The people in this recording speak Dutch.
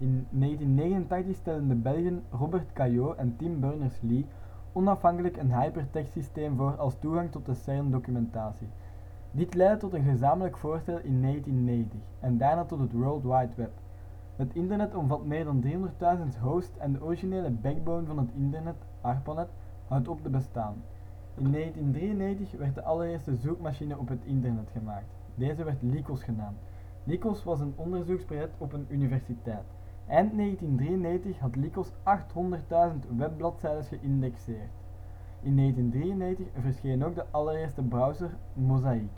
In 1989 stelden de Belgen Robert Cailliot en Tim Berners-Lee onafhankelijk een hypertext-systeem voor als toegang tot de CERN-documentatie. Dit leidde tot een gezamenlijk voorstel in 1990 en daarna tot het World Wide Web. Het internet omvat meer dan 300.000 hosts en de originele backbone van het internet, ARPANET, houdt op te bestaan. In 1993 werd de allereerste zoekmachine op het internet gemaakt. Deze werd Lycos genaamd. Lycos was een onderzoeksproject op een universiteit. Eind 1993 had Lycos 800.000 webbladzijden geïndexeerd. In 1993 verscheen ook de allereerste browser, Mosaic